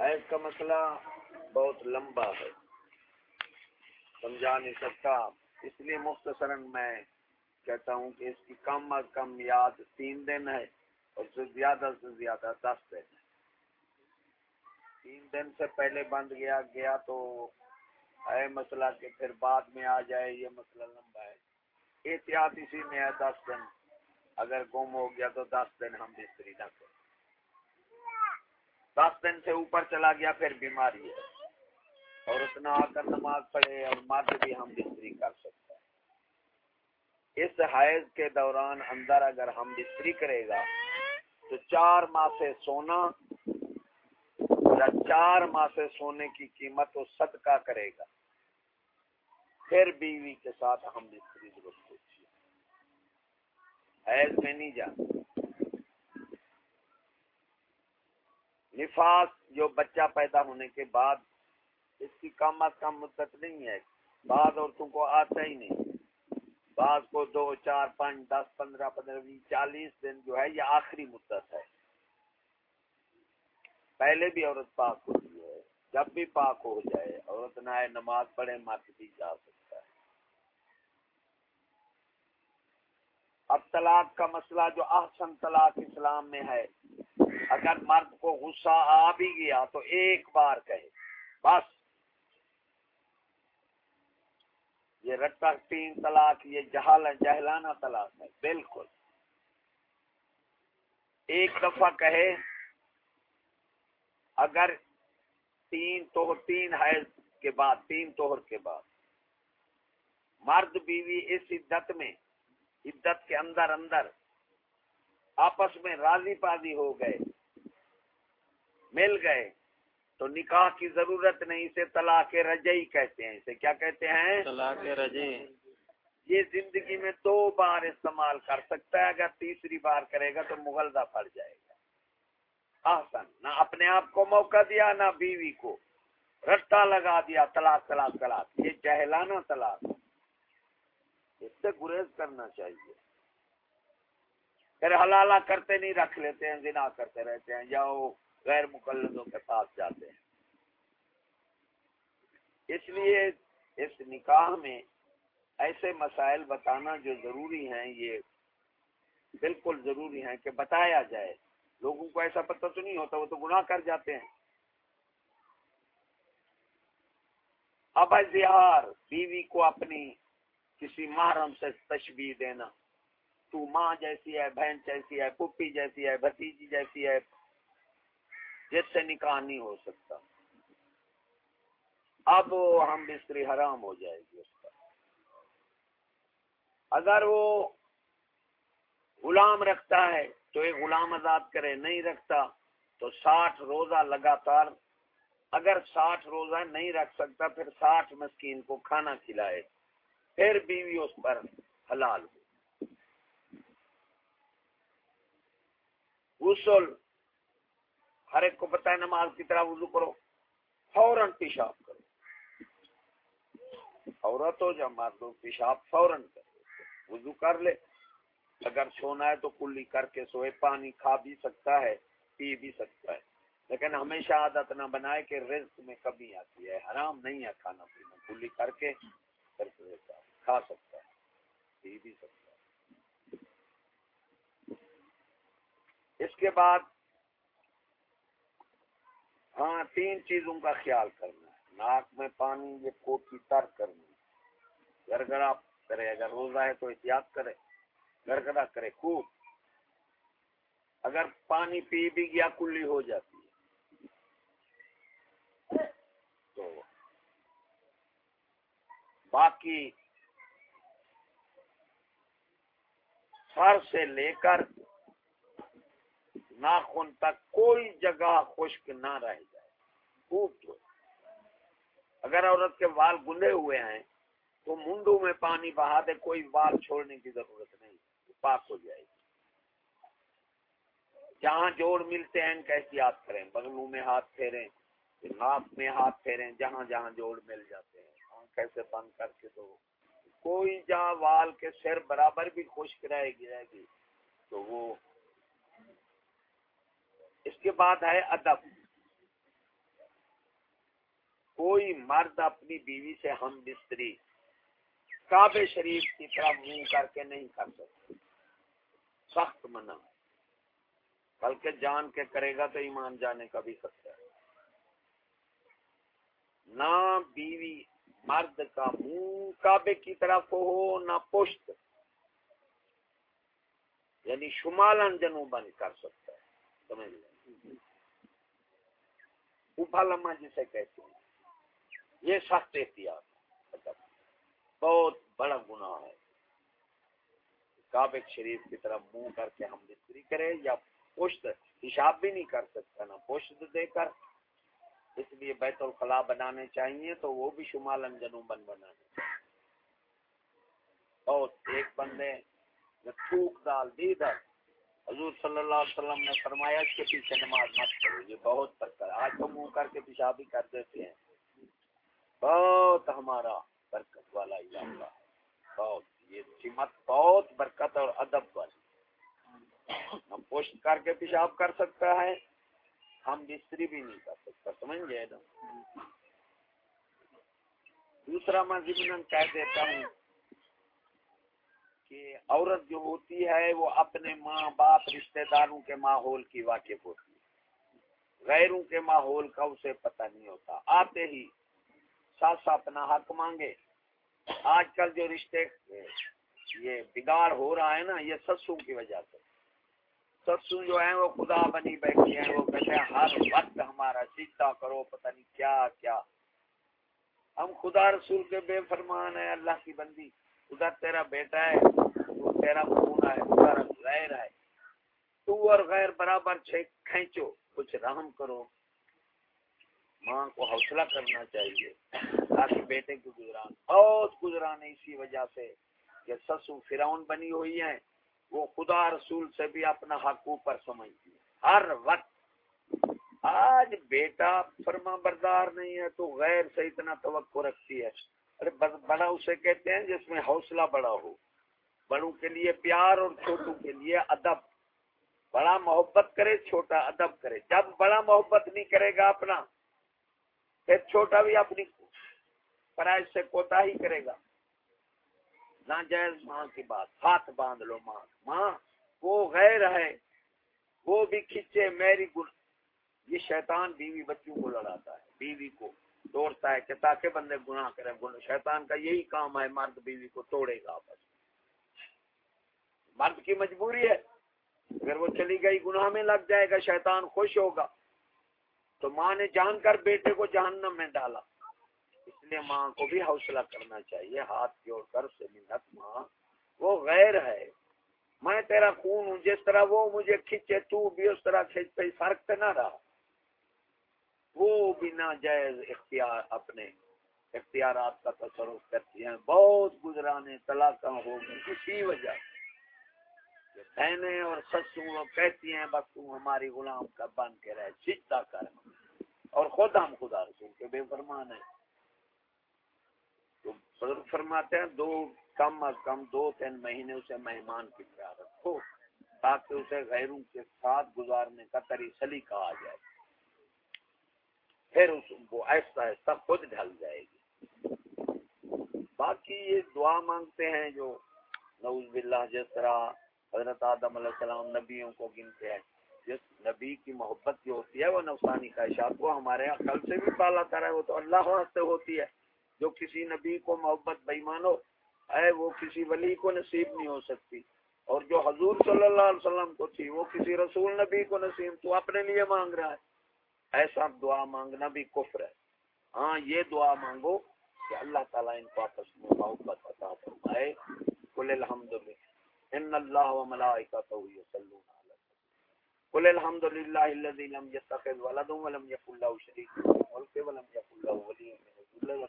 حیض کا مسئلہ بہت لمبا ہے۔ سمجھا نہیں سکتا۔ اس لیے مختصراً میں کہتا ہوں کہ اس کی کم از کم یاد تین دن ہے اور سے زیادہ سے زیادہ دس دن ہے۔ تین دن سے پہلے بند گیا گیا تو ہے مسئلہ کہ پھر بعد میں آ جائے، یہ مسئلہ لمبا ہے۔ احتیاط اسی میں ہے، دس دن۔ اگر گم ہو گیا تو دس دن ہم بستری نہ کریں۔ دس دن سے اوپر چلا گیا، پھر بیماری ہے۔ اور اتنا آ کر نماز پڑھے اور مرد بھی ہم بستری کر سکتے ہیں۔ اس حیض کے دوران اندر اگر ہم بستری کرے گا، تو چار ماہ سے سونا یا چار ماہ سے سونے کی قیمت وہ صدقہ کرے گا۔ پھر بیوی کے ساتھ ہم بستری درست ہوتی ہے حیض میں نہیں جانا۔ نفاس جو بچہ پیدا ہونے کے بعد، اس کی کم از کم مدت نہیں ہے۔ بعض عورتوں کو آتا ہی نہیں۔ بعض کو دو، چار، پانچ، دس، پندرہ پندرہ، بیس، چالیس دن جو ہے، یہ آخری مدت ہے۔ پہلے بھی عورت پاک ہوتی ہے، جب بھی پاک ہو جائے، عورت نہ نماز پڑھے مت بھی جا سکتا ہے اب طلاق کا مسئلہ جو احسن طلاق اسلام میں ہے، اگر مرد کو غصہ آ بھی گیا تو ایک بار کہے، بس۔ یہ رٹا تین طلاق، یہ جہال جہلانہ طلاق ہے، بالکل۔ ایک دفعہ کہے، اگر تین تو تین حیض کے بعد، تین توہر کے بعد مرد بیوی اس عدت میں عدت کے اندر اندر آپس میں راضی پازی ہو گئے مل گئے تو نکاح کی ضرورت نہیں اسے طلاق رجئی کہتے ہیں۔ اسے کیا کہتے ہیں؟ طلاق رجئی یہ زندگی میں دو بار استعمال کر سکتا ہے اگر تیسری بار کرے گا تو مغلدہ پڑ جائے گا۔ آسن نہ اپنے آپ کو موقع دیا نہ بیوی کو۔ رٹا لگا دیا طلاق طلاق طلاق۔ یہ جہلانا طلاق۔ اس سے گریز کرنا چاہیے۔ پھر حلالہ کرتے نہیں رکھ لیتے ہیں، زنا کرتے رہتے ہیں یا وہ غیر مقلدوں کے پاس جاتے ہیں۔ اس لیے اس نکاح میں ایسے مسائل بتانا جو ضروری ہیں، یہ بالکل ضروری ہیں کہ بتایا جائے۔ لوگوں کو ایسا پتہ تو نہیں ہوتا، وہ تو گناہ کر جاتے ہیں۔ اب اظہار بیوی کو اپنی کسی محرم سے تشبیح دینا۔ تو ماں جیسی ہے، بہن جیسی ہے پپی جیسی ہے، بھتیجی جیسی ہے جس سے نکاح نہیں ہو سکتا۔ اب ہم بستری حرام ہو جائے گی اس کا اگر وہ غلام رکھتا ہے تو ایک غلام آزاد کرے، نہیں رکھتا تو ساٹھ روزہ لگاتار، اگر ساٹھ روزہ نہیں رکھ سکتا، پھر ساٹھ مسکین کو کھانا کھلائے۔ پھر بیوی اس پر حلال ہو۔ غسل، ہر ایک کو پتا ہے نماز کی طرح وضو کرو، فوراً پیشاب کرو۔ عورت ہو یا مار دو پیشاب فوراً کرو۔ وضو کر لے۔ اگر سونا ہے تو کلی کر کے سوئے، پانی کھا بھی سکتا ہے، پی بھی سکتا ہے۔ لیکن ہمیشہ عادت نہ بنائے کہ رزق میں کمی آتی ہے، حرام نہیں ہے کھانا پینا۔ کلی کر کے کھا سکتا ہے، پی بھی سکتا ہے۔ اس کے بعد ہاں تین چیزوں کا خیال کرنا ہے۔ ناک میں پانی، یہ کوٹی تر کرنی گرگرا کرے، اگر روزہ ہے تو احتیاط کرے۔ گرگرا کرے، خوب۔ اگر پانی پی بھی گیا، کلی ہو جاتی ہے۔ تو باقی سر سے لے کر ناخن تک کوئی جگہ خشک نہ رہ جائے۔ خوب تو۔ اگر عورت کے وال گندے ہوئے ہیں، تو منڈو میں پانی بہا دے، کوئی وال چھوڑنے کی ضرورت نہیں پاک ہو جائے۔ گی جہاں جوڑ ملتے ہیں ان کا احتیاط کریں۔ بغلوں میں ہاتھ پھیریں، ناک میں ہاتھ پھیریں، جہاں جہاں جوڑ مل جاتے ہیں کیسے بند کر کے دو۔ کوئی جہاں وال کے سر برابر بھی خشک رہے گی رہے گی تو وہ اس کے بعد ہے ادب۔ کوئی مرد اپنی بیوی سے ہم بستری کعبے شریف کی طرف منہ کر کے نہیں کر سکتے سخت منع۔ بلکہ جان کے کرے گا تو ایمان جانے کا بھی خطرہ۔ ہے نہ بیوی مرد کا منہ کعبے کی طرف ہو نہ پشت۔ یعنی شمالن جنوبن کر سکتا ہے۔ سمجھ لیں اوپا لما جسے کہتے ہیں۔ یہ سخت احتیاط مطلب بہت بڑا گناہ ہے۔ کعبے شریف کی طرف منہ کر کے ہم بستری کرے یا پشت، حساب بھی نہیں کر سکتا نا پشت دے کر اس لیے بیت الخلاء بنانے چاہیے تو وہ بھی شمال جنوبن بنانے اور ایک بندے نے تھوک ڈال دی ادھر۔ حضور صلی اللہ علیہ وسلم نے فرمایا اس کے پیچھے نماز مت کرو یہ بہت برکت۔ آج تو منہ کر کے پیشاب کر دیتے ہیں۔ بہت ہمارا برکت والا علاقہ۔ بہت۔ یہ سمت بہت برکت اور ادب والی۔ ہم پوشت کر کے پیشاب کر سکتا ہے۔ ہم بستری بھی نہیں کر سکتا، سمجھ گئے نا؟ دوسرا میں ضمن کہہ دیتا ہوں کہ عورت جو ہوتی ہے وہ اپنے ماں باپ رشتہ داروں کے ماحول کی واقف ہوتی ہے۔ غیروں کے ماحول کا اسے پتہ نہیں ہوتا۔ آتے ہی ساتھ اپنا حق مانگے۔ آج کل جو رشتے یہ بگاڑ ہو رہا ہے نا، یہ سسوں کی وجہ سے۔ سسو جو ہیں وہ خدا بنی بیٹھی ہیں، وہ کہتے ہیں، ہر وقت ہمارا سیتا کرو، پتہ نہیں کیا کیا۔ ہم خدا رسول کے بے فرمان ہیں، اللہ کی بندی۔ ادھر تیرا بیٹا ہے تو تیرا خون ہے، ادھر غیر ہے تو اور غیر برابر کھینچو، کچھ رحم کرو۔ ماں کو حوصلہ کرنا چاہیے، تاکہ بیٹے کی گزران، بہت گزران اسی وجہ سے کہ سسو فراؤن بنی ہوئی ہیں۔ وہ خدا رسول سے بھی اپنا حق اوپر سمجھتی ہے۔ ہر وقت۔ آج بیٹا فرما بردار نہیں ہے تو غیر سے اتنا توقع رکھتی ہے۔ ارے بڑا اسے کہتے ہیں جس میں حوصلہ بڑا ہو۔ بڑوں کے لیے پیار اور چھوٹوں کے لیے ادب۔ بڑا محبت کرے، چھوٹا ادب کرے۔ جب بڑا محبت نہیں کرے گا اپنا، پھر چھوٹا بھی اپنی پرائز سے کوتا ہی کرے گا۔ نہ جائز ماں کی بات، ہاتھ باندھ لو ماں۔ ماں، وہ غیر ہے، وہ بھی کھچے میری گل۔ یہ شیطان بیوی بچوں کو لڑاتا ہے، بیوی کو توڑتا ہے کہ تاکہ بندے گناہ کریں شیطان کا یہی کام ہے، مرد بیوی کو توڑے گا آپس مرد کی مجبوری ہے، اگر وہ چلی گئی گناہ میں لگ جائے گا، شیطان خوش ہوگا۔ تو ماں نے جان کر بیٹے کو جہنم میں ڈالا۔ اس لیے ماں کو بھی حوصلہ کرنا چاہیے، ہاتھ جوڑ کر سے منت ماں، وہ غیر ہے۔ میں تیرا خون ہوں، جس طرح وہ مجھے کھینچے، تو بھی اس طرح کھینچ پہ فرق تو نہ رہا۔ وہ بھی ناجائز اختیار، اپنے اختیارات کا تصرف کرتی ہیں۔ بہت گزرانے طلاق ہو کسی وجہ بہنیں اور سسوں کہتی ہیں، بس تم ہماری غلام کا بن کے رہے سیدھا کر۔ اور خود ہم خدا رسول کے بے فرمان ہیں۔ بزرگ فرماتے ہیں، دو کم از کم دو تین مہینے اسے مہمان کی طرح رکھو تاکہ اسے غیروں کے ساتھ گزارنے کا طریقہ سلیقہ آ جائے۔ پھر اس کو ایسا ایسا خود ڈھل جائے گی۔ باقی یہ دعا مانگتے ہیں جو نعوذ باللہ جس طرح حضرت آدم علیہ السلام نبیوں کو گنتے ہیں، جس نبی کی محبت جو ہوتی ہے، وہ نفسانی خواہشات کو ہمارے عقل سے بھی پالا کرا ہے، وہ تو اللہ سے ہوتی ہے۔ جو کسی نبی کو محبت بے مانو ہے وہ کسی ولی کو نصیب نہیں ہو سکتی۔ اور جو حضور صلی اللہ علیہ وسلم کو تھی، وہ کسی رسول نبی کو نصیب تو اپنے لیے مانگ رہا ہے۔ ایسا دعا مانگنا بھی کفر ہے۔ ہاں یہ دعا مانگو کہ اللہ تعالیٰ ان کو آپس میں محبت عطا فرمائے۔ کل الحمد ان اللہ و ملائکتہ یصلون علی قل الحمد للہ الذی لم يتخذ ولدا ولم يكن له شريك في الملك ولم يكن له ولي من الذل